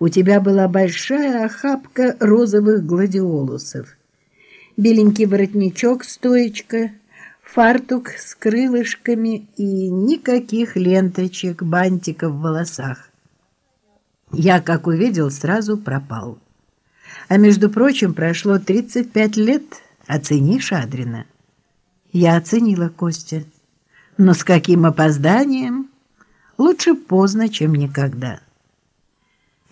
у тебя была большая охапка розовых гладиолусов. Беленький воротничок, стоечка, фартук с крылышками и никаких ленточек, бантиков в волосах. Я, как увидел, сразу пропал. А между прочим, прошло 35 лет, оцени Шадрина. Я оценила Костя, но с каким опозданием? Лучше поздно, чем никогда.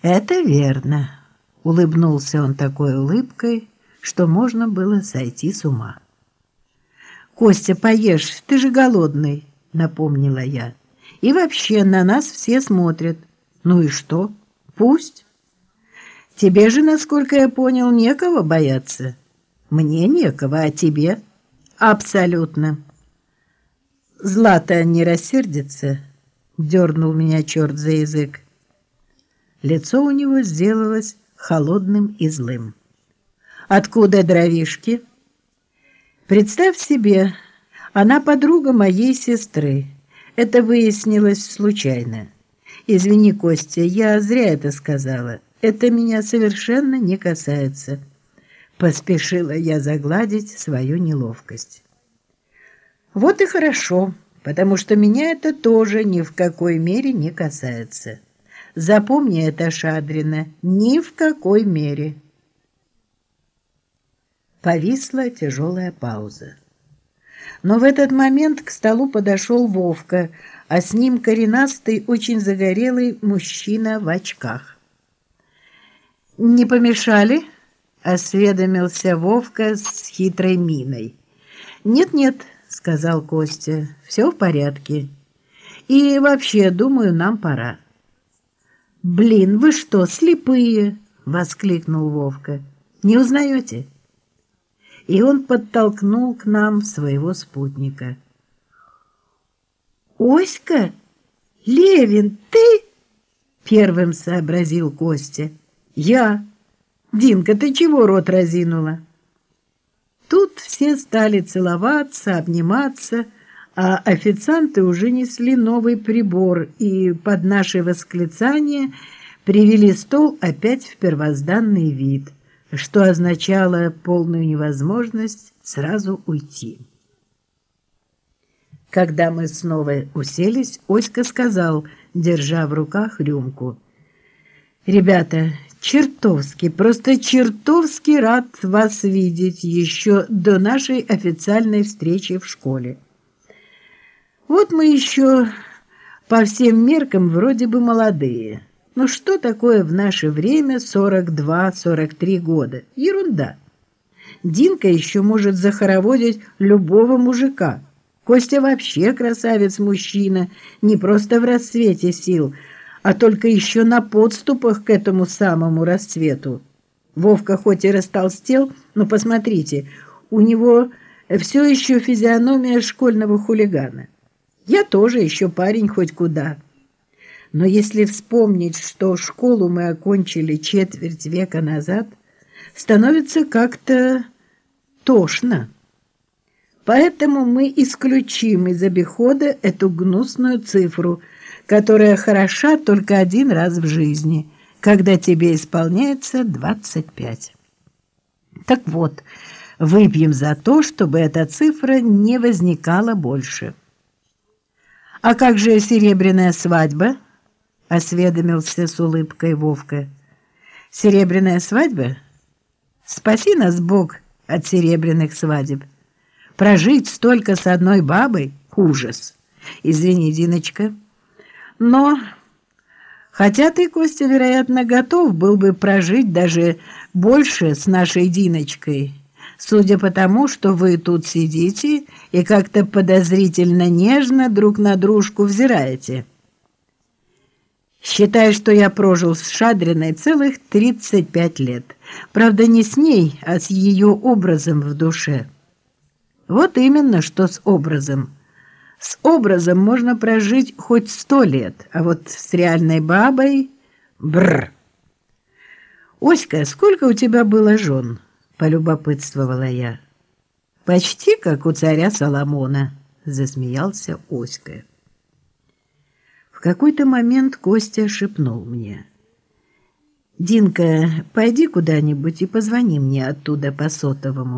«Это верно», — улыбнулся он такой улыбкой, что можно было сойти с ума. «Костя, поешь, ты же голодный», — напомнила я. «И вообще на нас все смотрят. Ну и что? Пусть. Тебе же, насколько я понял, некого бояться. Мне некого, а тебе?» «Абсолютно». «Злата не рассердится?» — дернул меня черт за язык. Лицо у него сделалось холодным и злым. «Откуда дровишки?» «Представь себе, она подруга моей сестры. Это выяснилось случайно. Извини, Костя, я зря это сказала. Это меня совершенно не касается». Поспешила я загладить свою неловкость. «Вот и хорошо, потому что меня это тоже ни в какой мере не касается». Запомни это, Шадрина, ни в какой мере. Повисла тяжелая пауза. Но в этот момент к столу подошел Вовка, а с ним коренастый, очень загорелый мужчина в очках. «Не помешали?» — осведомился Вовка с хитрой миной. «Нет-нет», — сказал Костя, — «все в порядке. И вообще, думаю, нам пора». «Блин, вы что, слепые?» — воскликнул Вовка. «Не узнаете?» И он подтолкнул к нам своего спутника. «Оська? Левин, ты?» — первым сообразил Костя. «Я. Динка, ты чего рот разинула?» Тут все стали целоваться, обниматься, а официанты уже несли новый прибор и под наши восклицания привели стол опять в первозданный вид, что означало полную невозможность сразу уйти. Когда мы снова уселись, Оська сказал, держа в руках рюмку, «Ребята, чертовски, просто чертовски рад вас видеть еще до нашей официальной встречи в школе. Вот мы еще по всем меркам вроде бы молодые. Но что такое в наше время 42-43 года? Ерунда. Динка еще может захороводить любого мужика. Костя вообще красавец-мужчина, не просто в расцвете сил, а только еще на подступах к этому самому расцвету. Вовка хоть и растолстел, но посмотрите, у него все еще физиономия школьного хулигана. Я тоже еще парень хоть куда. Но если вспомнить, что школу мы окончили четверть века назад, становится как-то тошно. Поэтому мы исключим из обихода эту гнусную цифру, которая хороша только один раз в жизни, когда тебе исполняется 25. Так вот, выпьем за то, чтобы эта цифра не возникала больше. «А как же серебряная свадьба?» — осведомился с улыбкой Вовка. «Серебряная свадьба? Спаси нас, Бог, от серебряных свадеб. Прожить столько с одной бабой — ужас. Извини, Диночка. Но, хотя ты, Костя, вероятно, готов был бы прожить даже больше с нашей Диночкой, судя по тому, что вы тут сидите и как-то подозрительно нежно друг на дружку взираете. Считай, что я прожил с Шадриной целых 35 лет. Правда, не с ней, а с ее образом в душе. Вот именно, что с образом. С образом можно прожить хоть сто лет, а вот с реальной бабой — бррр. «Оська, сколько у тебя было жен?» — полюбопытствовала я. «Почти как у царя Соломона», — засмеялся Оська. В какой-то момент Костя шепнул мне. Динка, пойди куда-нибудь и позвони мне оттуда по сотовому.